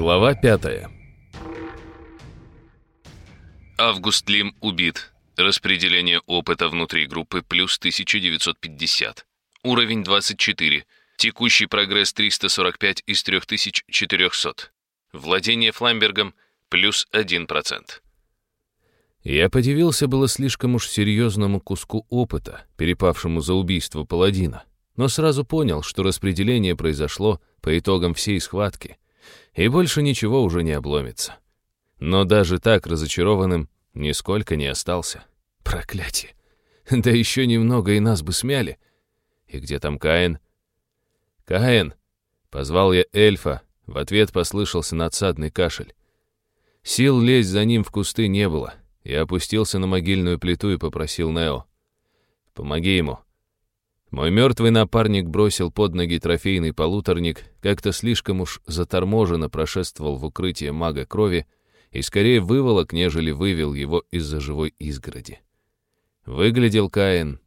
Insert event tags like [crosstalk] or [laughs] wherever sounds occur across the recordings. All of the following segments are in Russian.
Глава 5. Август Лим убит. Распределение опыта внутри группы плюс 1950. Уровень 24. Текущий прогресс 345 из 3400. Владение Фламбергом плюс 1%. Я подивился было слишком уж серьезному куску опыта, перепавшему за убийство паладина, но сразу понял, что распределение произошло по итогам всей схватки — и больше ничего уже не обломится. Но даже так разочарованным нисколько не остался. Проклятие! [laughs] Да еще немного, и нас бы смяли. И где там Каин? Каин! Позвал я эльфа, в ответ послышался надсадный кашель. Сил лезть за ним в кусты не было. Я опустился на могильную плиту и попросил Нео. «Помоги ему. Мой мертвый напарник бросил под ноги трофейный полуторник, как-то слишком уж заторможенно прошествовал в укрытие мага крови и скорее выволок, нежели вывел его из-за живой изгороди. Выглядел Каин,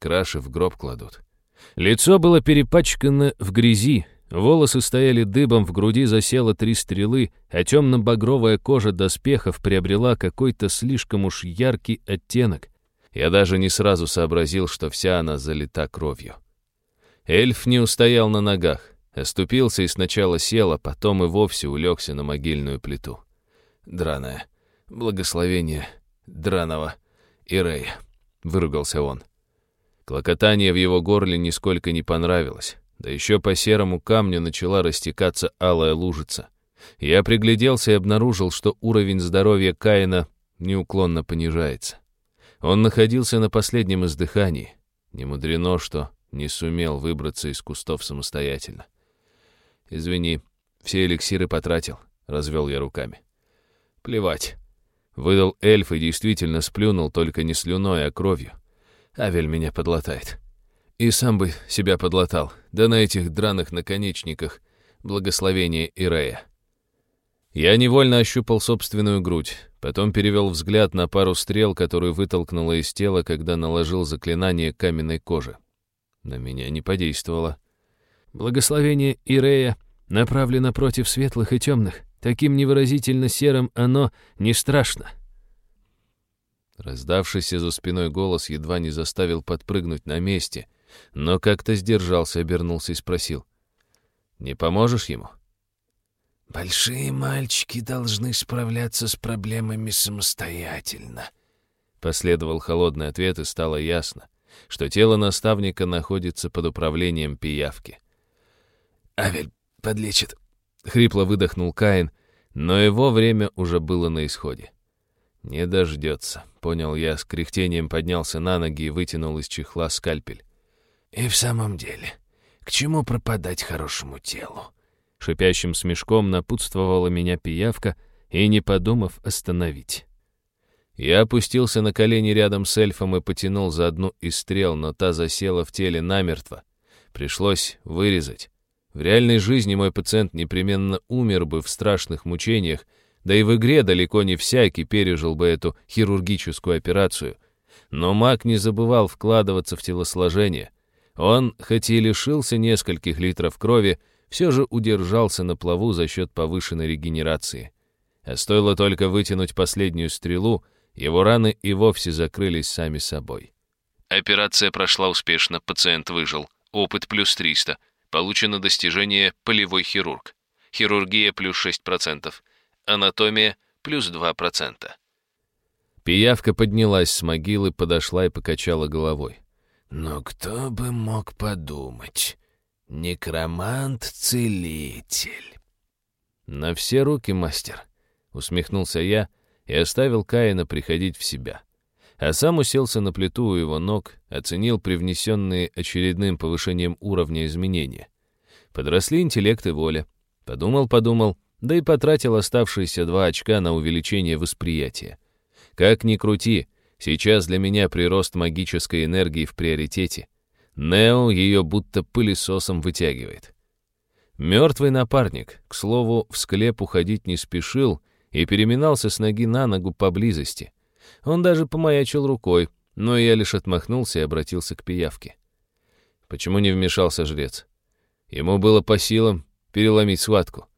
краши в гроб кладут. Лицо было перепачкано в грязи, волосы стояли дыбом, в груди засело три стрелы, а темно-багровая кожа доспехов приобрела какой-то слишком уж яркий оттенок — я даже не сразу сообразил, что вся она залита кровью. Эльф не устоял на ногах, оступился и сначала сел, а потом и вовсе улегся на могильную плиту. «Драная. Благословение. Драного. Ирея, выругался он. Клокотание в его горле нисколько не понравилось. Да еще по серому камню начала растекаться алая лужица. Я пригляделся и обнаружил, что уровень здоровья Каина неуклонно понижается. Он находился на последнем издыхании. немудрено, что не сумел выбраться из кустов самостоятельно. «Извини, все эликсиры потратил», — развел я руками. «Плевать». Выдал эльф и действительно сплюнул, только не слюной, а кровью. Авель меня подлатает. И сам бы себя подлатал, да на этих драных наконечниках благословение Ирея. Я невольно ощупал собственную грудь. Потом перевел взгляд на пару стрел, которую вытолкнуло из тела, когда наложил заклинание каменной кожи. На меня не подействовало. Благословение Ирея направлено против светлых и темных. Таким невыразительно серым оно не страшно. Раздавшийся за спиной голос едва не заставил подпрыгнуть на месте, но как-то сдержался, обернулся и спросил. «Не поможешь ему?» Большие мальчики должны справляться с проблемами самостоятельно. Последовал холодный ответ, и стало ясно, что тело наставника находится под управлением пиявки. «Авель подлечит», — хрипло выдохнул Каин, но его время уже было на исходе. «Не дождется», — понял я, с кряхтением поднялся на ноги и вытянул из чехла скальпель. «И в самом деле, к чему пропадать хорошему телу?» Шипящим смешком напутствовала меня пиявка и, не подумав, остановить. Я опустился на колени рядом с эльфом и потянул за одну из стрел, но та засела в теле намертво. Пришлось вырезать. В реальной жизни мой пациент непременно умер бы в страшных мучениях, да и в игре далеко не всякий пережил бы эту хирургическую операцию. Но маг не забывал вкладываться в телосложение. Он, хоть и лишился нескольких литров крови, все же удержался на плаву за счет повышенной регенерации. А стоило только вытянуть последнюю стрелу, его раны и вовсе закрылись сами собой. Операция прошла успешно, пациент выжил. Опыт плюс 300. Получено достижение «Полевой хирург». Хирургия плюс 6%. Анатомия плюс 2%. Пиявка поднялась с могилы, подошла и покачала головой. «Но кто бы мог подумать?» Некромант-целитель. На все руки, мастер, усмехнулся я и оставил Каина приходить в себя. А сам уселся на плиту у его ног, оценил привнесенные очередным повышением уровня изменения. Подросли интеллект и воля. Подумал-подумал, да и потратил оставшиеся два очка на увеличение восприятия. Как ни крути, сейчас для меня прирост магической энергии в приоритете — Нео ее будто пылесосом вытягивает. Мертвый напарник, к слову, в склеп уходить не спешил и переминался с ноги на ногу поблизости. Он даже помаячил рукой, но я лишь отмахнулся и обратился к пиявке. Почему не вмешался жрец? Ему было по силам переломить схватку.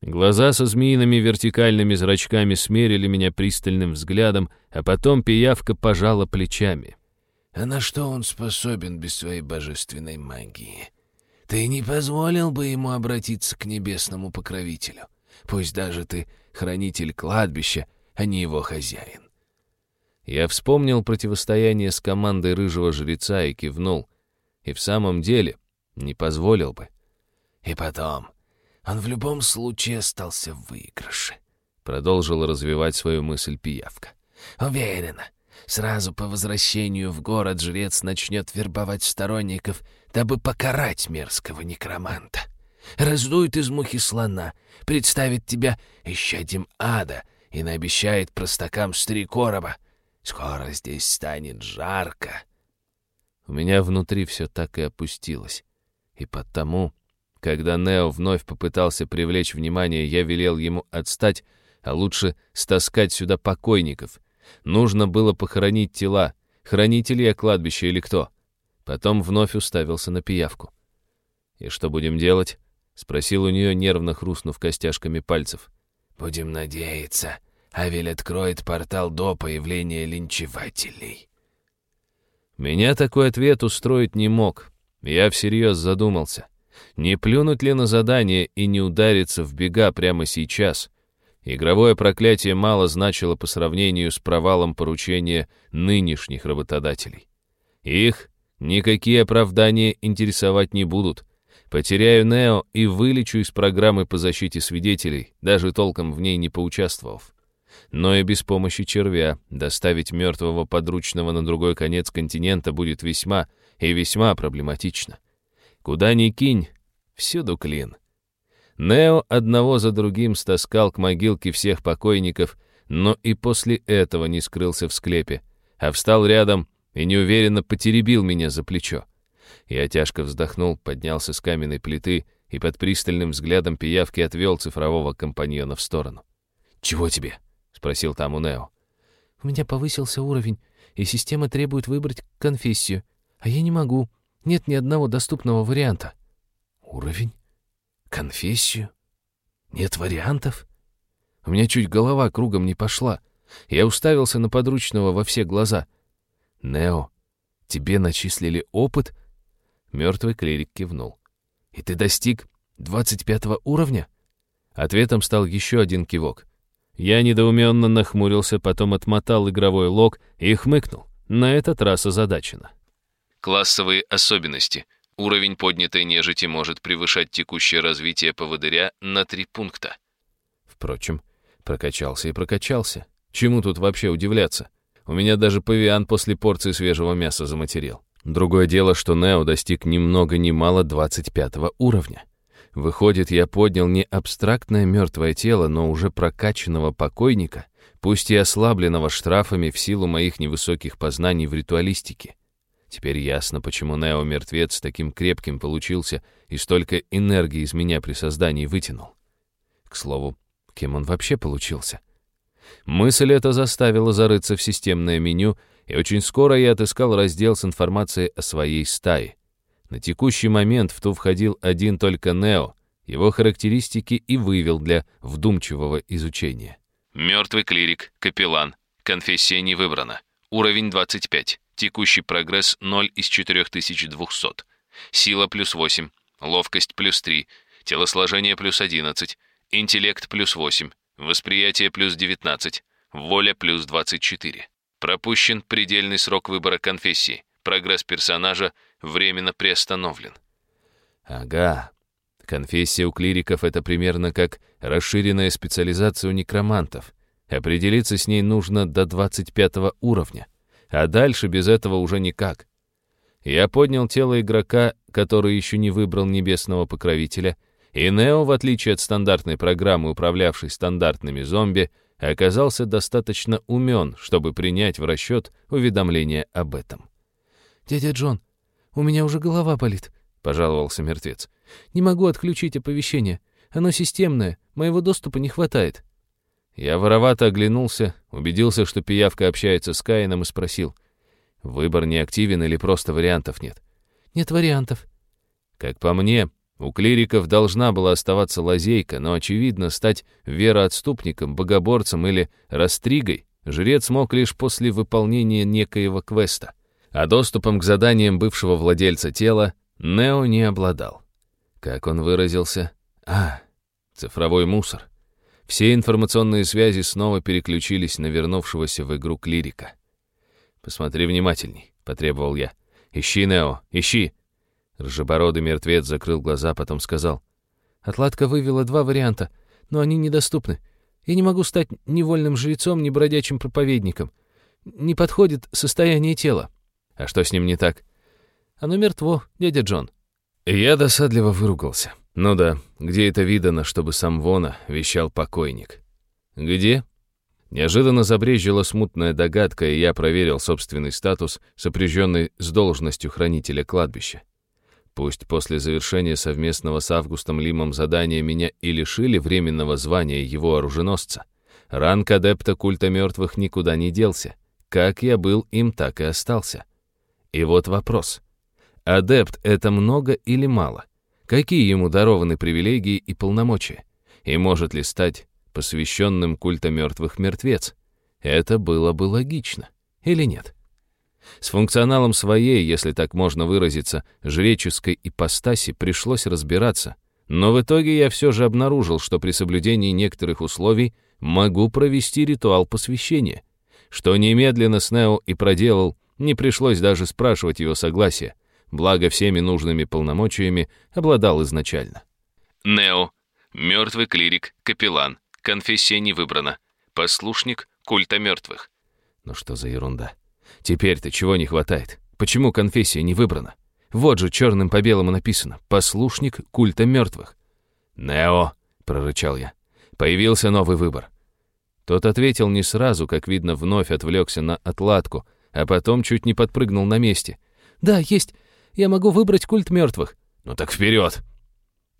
Глаза со змеиными вертикальными зрачками смерили меня пристальным взглядом, а потом пиявка пожала плечами. А на что он способен без своей божественной магии? Ты не позволил бы ему обратиться к небесному покровителю, пусть даже ты хранитель кладбища, а не его хозяин. Я вспомнил противостояние с командой рыжего жреца и кивнул. И в самом деле не позволил бы. И потом, он в любом случае остался в выигрыше. Продолжил развивать свою мысль пиявка. Уверена, Сразу по возвращению в город жрец начнет вербовать сторонников, дабы покарать мерзкого некроманта. Раздует из мухи слона, представит тебя исчадим ада и наобещает простакам с три короба. Скоро здесь станет жарко. У меня внутри все так и опустилось. И потому, когда Нео вновь попытался привлечь внимание, я велел ему отстать, а лучше стаскать сюда покойников — Нужно было похоронить тела, хранителей кладбища или кто. Потом вновь уставился на пиявку. «И что будем делать?» — спросил у нее, нервно хрустнув костяшками пальцев. «Будем надеяться. Авель откроет портал до появления линчевателей». Меня такой ответ устроить не мог. Я всерьез задумался. Не плюнуть ли на задание и не удариться в бега прямо сейчас? Игровое проклятие мало значило по сравнению с провалом поручения нынешних работодателей. Их никакие оправдания интересовать не будут. Потеряю Нео и вылечу из программы по защите свидетелей, даже толком в ней не поучаствовав. Но и без помощи червя доставить мертвого подручного на другой конец континента будет весьма и весьма проблематично. Куда ни кинь, всюду клин. Нео одного за другим стаскал к могилке всех покойников, но и после этого не скрылся в склепе, а встал рядом и неуверенно потеребил меня за плечо. Я тяжко вздохнул, поднялся с каменной плиты и под пристальным взглядом пиявки отвел цифрового компаньона в сторону. «Чего тебе?» — спросил там у Нео. «У меня повысился уровень, и система требует выбрать конфессию, а я не могу. Нет ни одного доступного варианта». «Уровень?» Конфессию? Нет вариантов? У меня чуть голова кругом не пошла. Я уставился на подручного во все глаза. «Нео, тебе начислили опыт?» Мертвый клирик кивнул. «И ты достиг 25 уровня?» Ответом стал еще один кивок. Я недоуменно нахмурился, потом отмотал игровой лог и хмыкнул. На этот раз озадачено. Классовые особенности. Уровень поднятой нежити может превышать текущее развитие поводыря на три пункта. Впрочем, прокачался и прокачался. Чему тут вообще удивляться? У меня даже павиан после порции свежего мяса заматерел. Другое дело, что Нео достиг ни много ни мало 25 уровня. Выходит, я поднял не абстрактное мертвое тело, но уже прокачанного покойника, пусть и ослабленного штрафами в силу моих невысоких познаний в ритуалистике. Теперь ясно, почему Нео-мертвец таким крепким получился и столько энергии из меня при создании вытянул. К слову, кем он вообще получился? Мысль эта заставила зарыться в системное меню, и очень скоро я отыскал раздел с информацией о своей стае. На текущий момент в ту входил один только Нео, его характеристики и вывел для вдумчивого изучения. Мертвый клирик, капеллан, конфессия не выбрана, уровень 25. Текущий прогресс 0 из 4200. Сила плюс 8. Ловкость плюс 3. Телосложение плюс 11. Интеллект плюс 8. Восприятие плюс 19. Воля плюс 24. Пропущен предельный срок выбора конфессии. Прогресс персонажа временно приостановлен. Ага. Конфессия у клириков — это примерно как расширенная специализация у некромантов. Определиться с ней нужно до 25 уровня а дальше без этого уже никак. Я поднял тело игрока, который еще не выбрал небесного покровителя, и Нео, в отличие от стандартной программы, управлявшей стандартными зомби, оказался достаточно умен, чтобы принять в расчет уведомление об этом. «Дядя Джон, у меня уже голова болит», — пожаловался мертвец. «Не могу отключить оповещение. Оно системное, моего доступа не хватает». Я воровато оглянулся, убедился, что пиявка общается с Каином и спросил. Выбор не активен или просто вариантов нет? Нет вариантов. Как по мне, у клириков должна была оставаться лазейка, но, очевидно, стать вероотступником, богоборцем или растригой жрец мог лишь после выполнения некоего квеста, а доступом к заданиям бывшего владельца тела Нео не обладал. Как он выразился? А, цифровой мусор. Все информационные связи снова переключились на вернувшегося в игру клирика. «Посмотри внимательней», — потребовал я. «Ищи, Нео, ищи!» Ржебородый мертвец закрыл глаза, потом сказал. «Отладка вывела два варианта, но они недоступны. Я не могу стать ни вольным жрецом, ни бродячим проповедником. Не подходит состояние тела». «А что с ним не так?» «Оно мертво, дядя Джон». Я досадливо выругался. Ну да, где это видано, чтобы сам Вона вещал покойник? Где? Неожиданно забрежила смутная догадка, и я проверил собственный статус, сопряженный с должностью хранителя кладбища. Пусть после завершения совместного с Августом Лимом задания меня и лишили временного звания его оруженосца. Ранг адепта культа мертвых никуда не делся. Как я был им, так и остался. И вот вопрос. Адепт — это много или мало? — Какие ему дарованы привилегии и полномочия? И может ли стать посвященным культа мертвых мертвец? Это было бы логично. Или нет? С функционалом своей, если так можно выразиться, жреческой ипостаси пришлось разбираться, но в итоге я все же обнаружил, что при соблюдении некоторых условий могу провести ритуал посвящения, что немедленно Снео и проделал, не пришлось даже спрашивать его согласия благо всеми нужными полномочиями обладал изначально. Нео. Мертвый клирик, капеллан. Конфессия не выбрана. Послушник культа мертвых. Ну что за ерунда? Теперь-то чего не хватает? Почему конфессия не выбрана? Вот же черным по белому написано «Послушник культа мертвых». «Нео», — прорычал я, — «появился новый выбор». Тот ответил не сразу, как видно, вновь отвлекся на отладку, а потом чуть не подпрыгнул на месте. «Да, есть, я могу выбрать культ мертвых». «Ну так вперед!»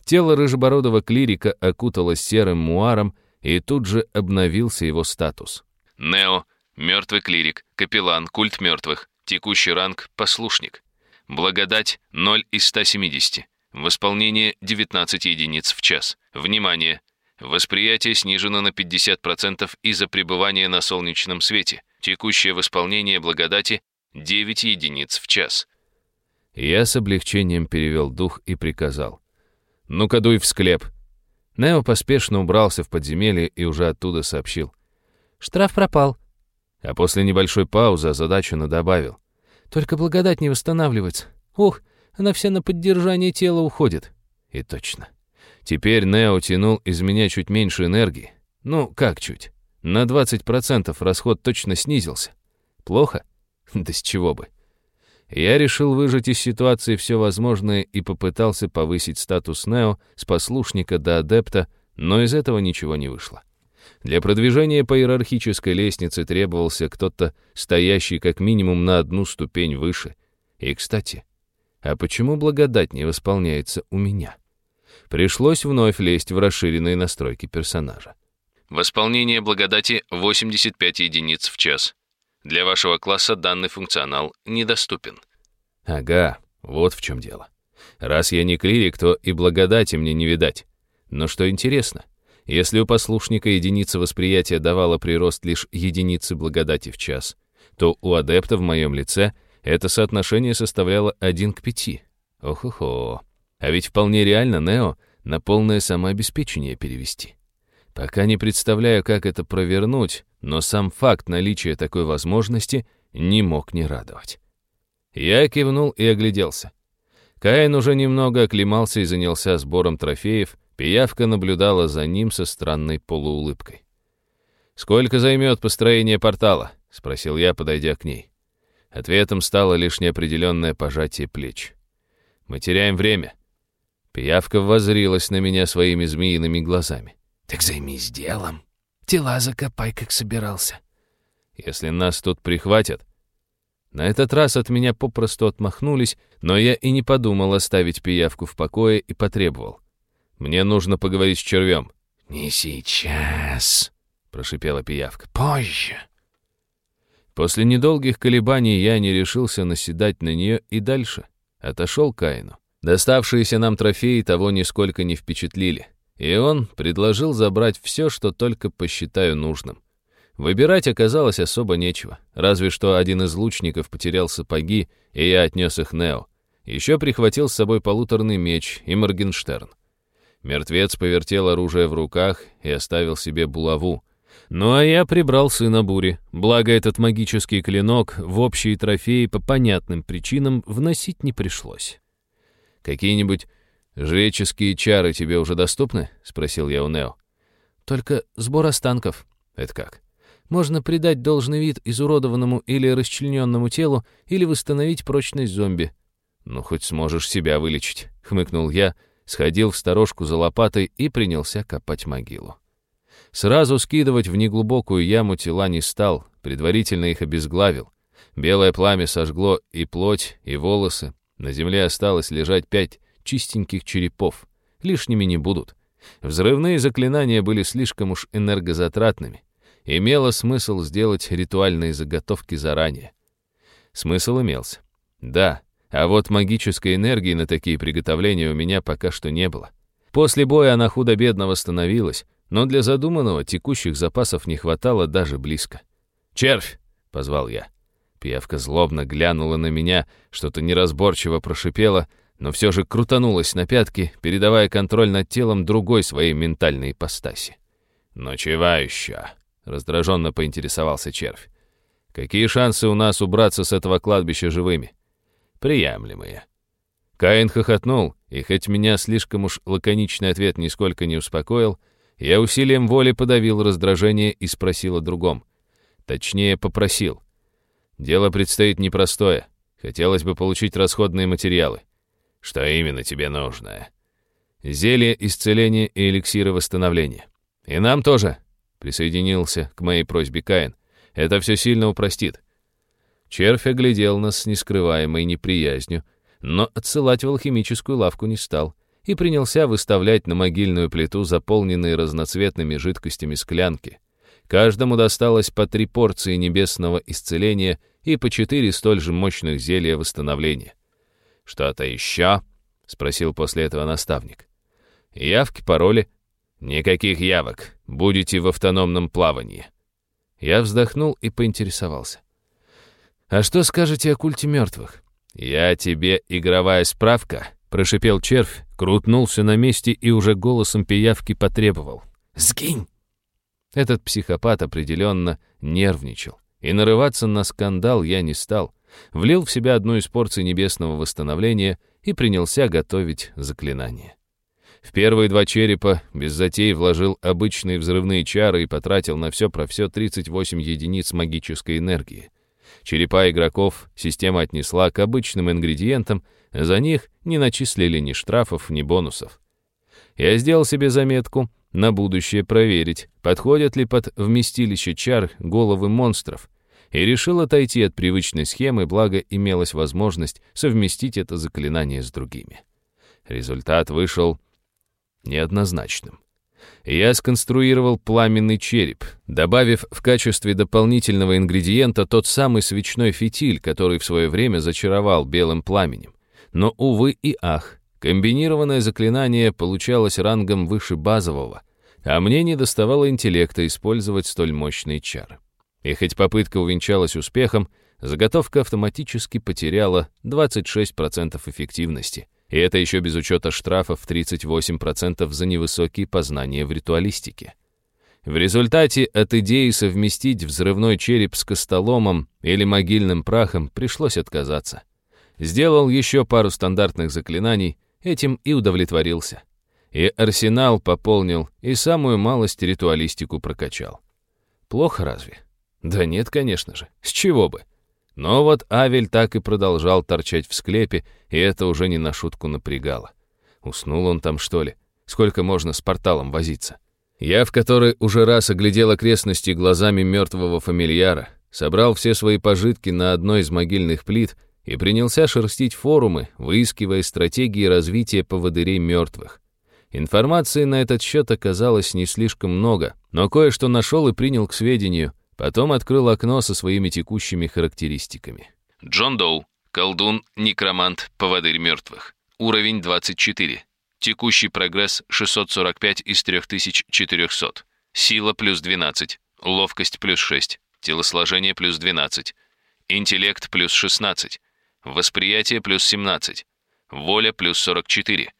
Тело рыжебородого клирика окуталось серым муаром, и тут же обновился его статус. «Нео. Мертвый клирик. Капеллан. Культ мертвых. Текущий ранг. Послушник. Благодать. 0 из 170. Восполнение 19 единиц в час. Внимание! Восприятие снижено на 50% из-за пребывания на солнечном свете. Текущее восполнение благодати 9 единиц в час. Я с облегчением перевел дух и приказал. «Ну-ка, дуй в склеп!» Нео поспешно убрался в подземелье и уже оттуда сообщил. «Штраф пропал». А после небольшой паузы озадаченно добавил. «Только благодать не восстанавливается. Ух, она вся на поддержание тела уходит». И точно. Теперь Нео тянул из меня чуть меньше энергии. Ну, как чуть. На 20% расход точно снизился. Плохо? [laughs] Да с чего бы. Я решил выжать из ситуации все возможное и попытался повысить статус Нео с послушника до адепта, но из этого ничего не вышло. Для продвижения по иерархической лестнице требовался кто-то, стоящий как минимум на одну ступень выше. И, кстати, а почему благодать не восполняется у меня? Пришлось вновь лезть в расширенные настройки персонажа. Восполнение благодати 85 единиц в час. Для вашего класса данный функционал недоступен. Ага, вот в чем дело. Раз я не клирик, то и благодати мне не видать. Но что интересно, если у послушника единица восприятия давала прирост лишь единицы благодати в час, то у адепта в моем лице это соотношение составляло 1 к 5. Ох-хо-хо. А ведь вполне реально Нео на полное самообеспечение перевести. Пока не представляю, как это провернуть, но сам факт наличия такой возможности не мог не радовать. Я кивнул и огляделся. Каин уже немного оклемался и занялся сбором трофеев, пиявка наблюдала за ним со странной полуулыбкой. «Сколько займет построение портала?» — спросил я, подойдя к ней. Ответом стало лишь неопределенное пожатие плеч. «Мы теряем время». Пиявка воззрилась на меня своими змеиными глазами. «Так займись делом», Тела закопай, как собирался. Если нас тут прихватят... На этот раз от меня попросту отмахнулись, но я и не подумал оставить пиявку в покое и потребовал. Мне нужно поговорить с червем. «Не сейчас», — прошипела пиявка. «Позже». После недолгих колебаний я не решился наседать на нее и дальше. Отошел к Каину. Доставшиеся нам трофеи того нисколько не впечатлили. И он предложил забрать все, что только посчитаю нужным. Выбирать оказалось особо нечего, разве что один из лучников потерял сапоги, и я отнес их Нео. Еще прихватил с собой полуторный меч и Моргенштерн. Мертвец повертел оружие в руках и оставил себе булаву. Ну а я прибрал сына бури, благо этот магический клинок в общие трофеи по понятным причинам вносить не пришлось. Какие-нибудь «Жреческие чары тебе уже доступны?» — спросил я у Нео. «Только сбор останков». «Это как?» «Можно придать должный вид изуродованному или расчлененному телу, или восстановить прочность зомби». «Ну, хоть сможешь себя вылечить», — хмыкнул я, сходил в сторожку за лопатой и принялся копать могилу. Сразу скидывать в неглубокую яму тела не стал, предварительно их обезглавил. Белое пламя сожгло и плоть, и волосы. На земле осталось лежать пять чистеньких черепов. Лишними не будут. Взрывные заклинания были слишком уж энергозатратными. Имело смысл сделать ритуальные заготовки заранее. Смысл имелся. Да, а вот магической энергии на такие приготовления у меня пока что не было. После боя она худо-бедно восстановилась, но для задуманного текущих запасов не хватало даже близко. «Червь!» — позвал я. Пиявка злобно глянула на меня, что-то неразборчиво прошипела — но все же крутанулась на пятки, передавая контроль над телом другой своей ментальной ипостаси. «Ну, «Ночевающая», — раздраженно поинтересовался червь. «Какие шансы у нас убраться с этого кладбища живыми?» «Приемлемые». Каин хохотнул, и хоть меня слишком уж лаконичный ответ нисколько не успокоил, я усилием воли подавил раздражение и спросил о другом. Точнее, попросил. Дело предстоит непростое. Хотелось бы получить расходные материалы. Что именно тебе нужно? Зелье исцеления и эликсиры восстановления. И нам тоже, присоединился к моей просьбе Каин. Это все сильно упростит. Червь оглядел нас с нескрываемой неприязнью, но отсылать в алхимическую лавку не стал и принялся выставлять на могильную плиту заполненные разноцветными жидкостями склянки. Каждому досталось по три порции небесного исцеления и по четыре столь же мощных зелья восстановления. «Что-то еще?» — спросил после этого наставник. «Явки, пароли?» «Никаких явок. Будете в автономном плавании». Я вздохнул и поинтересовался. «А что скажете о культе мертвых?» «Я тебе игровая справка», — прошипел червь, крутнулся на месте и уже голосом пиявки потребовал. «Сгинь!» Этот психопат определенно нервничал, и нарываться на скандал я не стал — влил в себя одну из порций небесного восстановления и принялся готовить заклинание. В первые два черепа без затей вложил обычные взрывные чары и потратил на все про все 38 единиц магической энергии. Черепа игроков система отнесла к обычным ингредиентам, за них не начислили ни штрафов, ни бонусов. Я сделал себе заметку на будущее проверить, подходят ли под вместилище чар головы монстров, и решил отойти от привычной схемы, благо имелась возможность совместить это заклинание с другими. Результат вышел неоднозначным. Я сконструировал пламенный череп, добавив в качестве дополнительного ингредиента тот самый свечной фитиль, который в свое время зачаровал белым пламенем. Но, увы и ах, комбинированное заклинание получалось рангом выше базового, а мне не доставало интеллекта использовать столь мощные чары. И хоть попытка увенчалась успехом, заготовка автоматически потеряла 26% эффективности. И это еще без учета штрафов в 38% за невысокие познания в ритуалистике. В результате от идеи совместить взрывной череп с костоломом или могильным прахом пришлось отказаться. Сделал еще пару стандартных заклинаний, этим и удовлетворился. И арсенал пополнил, и самую малость ритуалистику прокачал. Плохо разве? Да нет, конечно же, с чего бы. Но вот Авель так и продолжал торчать в склепе, и это уже не на шутку напрягало. Уснул он там, что ли? Сколько можно с порталом возиться? Я в который уже раз оглядел окрестности глазами мертвого фамильяра, собрал все свои пожитки на одной из могильных плит и принялся шерстить форумы, выискивая стратегии развития поводырей мертвых. Информации на этот счет оказалось не слишком много, но кое-что нашел и принял к сведению, Потом открыл окно со своими текущими характеристиками. Джон Доу, колдун, некромант, поводырь мертвых. Уровень 24. Текущий прогресс 645 из 3400. Сила плюс 12. Ловкость плюс 6. Телосложение плюс 12. Интеллект плюс 16. Восприятие плюс 17. Воля плюс 44.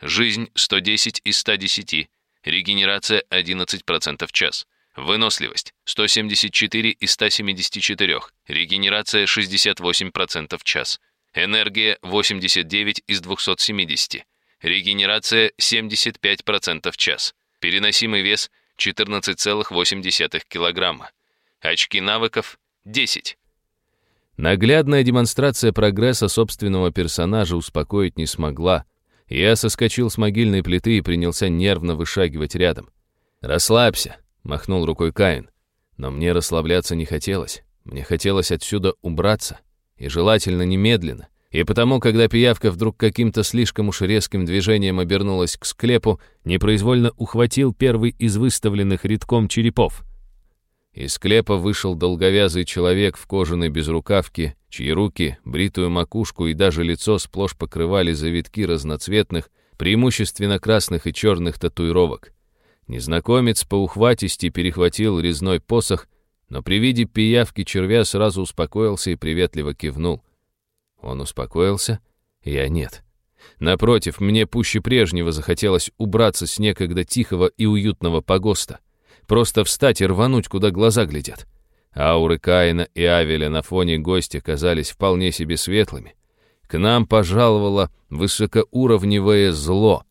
Жизнь 110 из 110. Регенерация 11% в час. Выносливость 174 из 174, регенерация 68% в час. Энергия 89 из 270, регенерация 75% в час. Переносимый вес 14,8 кг. Очки навыков 10. Наглядная демонстрация прогресса собственного персонажа успокоить не смогла. Я соскочил с могильной плиты и принялся нервно вышагивать рядом. «Расслабься», Махнул рукой Каин. Но мне расслабляться не хотелось. Мне хотелось отсюда убраться. И желательно немедленно. И потому, когда пиявка вдруг каким-то слишком уж резким движением обернулась к склепу, непроизвольно ухватил первый из выставленных редком черепов. Из склепа вышел долговязый человек в кожаной безрукавке, чьи руки, бритую макушку и даже лицо сплошь покрывали завитки разноцветных, преимущественно красных и черных татуировок. Незнакомец по ухватисти перехватил резной посох, но при виде пиявки червя сразу успокоился и приветливо кивнул. Он успокоился, я нет. Напротив, мне пуще прежнего захотелось убраться с некогда тихого и уютного погоста. Просто встать и рвануть, куда глаза глядят. Ауры Каина и Авеля на фоне гостя казались вполне себе светлыми. К нам пожаловало высокоуровневое зло —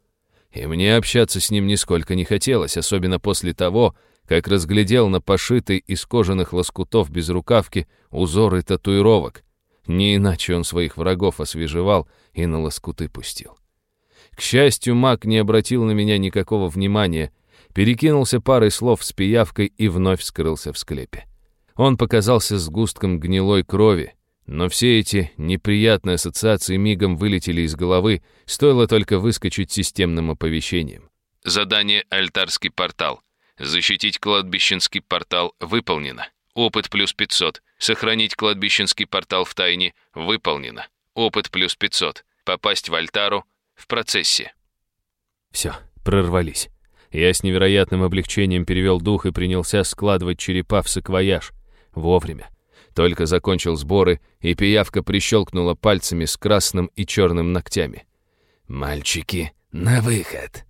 и мне общаться с ним нисколько не хотелось, особенно после того, как разглядел на пошитой из кожаных лоскутов без рукавки узоры татуировок. Не иначе он своих врагов освежевал и на лоскуты пустил. К счастью, маг не обратил на меня никакого внимания, перекинулся парой слов с пиявкой и вновь скрылся в склепе. Он показался сгустком гнилой крови, но все эти неприятные ассоциации мигом вылетели из головы, стоило только выскочить системным оповещением. Задание «Альтарский портал». Защитить кладбищенский портал выполнено. Опыт плюс 500. Сохранить кладбищенский портал в тайне выполнено. Опыт плюс 500. Попасть в альтару в процессе. Все, прорвались. Я с невероятным облегчением перевел дух и принялся складывать черепа в саквояж. Вовремя. Только закончил сборы, и пиявка прищелкнула пальцами с красным и черным ногтями. «Мальчики, на выход!»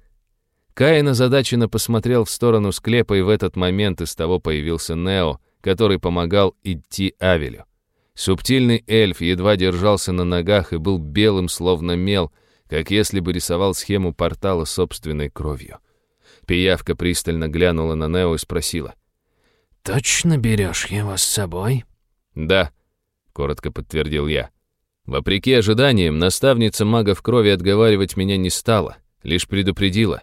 Каин озадаченно посмотрел в сторону склепа, и в этот момент из того появился Нео, который помогал идти Авелю. Субтильный эльф едва держался на ногах и был белым, словно мел, как если бы рисовал схему портала собственной кровью. Пиявка пристально глянула на Нео и спросила. «Точно берешь его с собой?» «Да», — коротко подтвердил я. Вопреки ожиданиям, наставница мага в крови отговаривать меня не стала, лишь предупредила.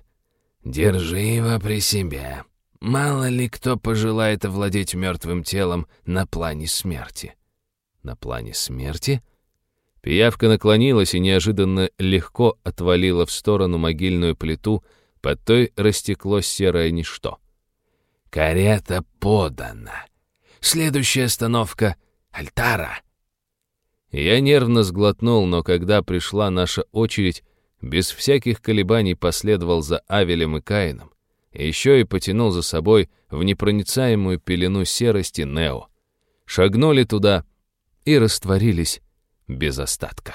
«Держи его при себе. Мало ли кто пожелает овладеть мертвым телом на плане смерти». «На плане смерти?» Пиявка наклонилась и неожиданно легко отвалила в сторону могильную плиту, под той растеклось серое ничто. «Карета подана!» Следующая остановка — Альтара!» Я нервно сглотнул, но когда пришла наша очередь, без всяких колебаний последовал за Авелем и Каином, еще и потянул за собой в непроницаемую пелену серости Нео. Шагнули туда и растворились без остатка.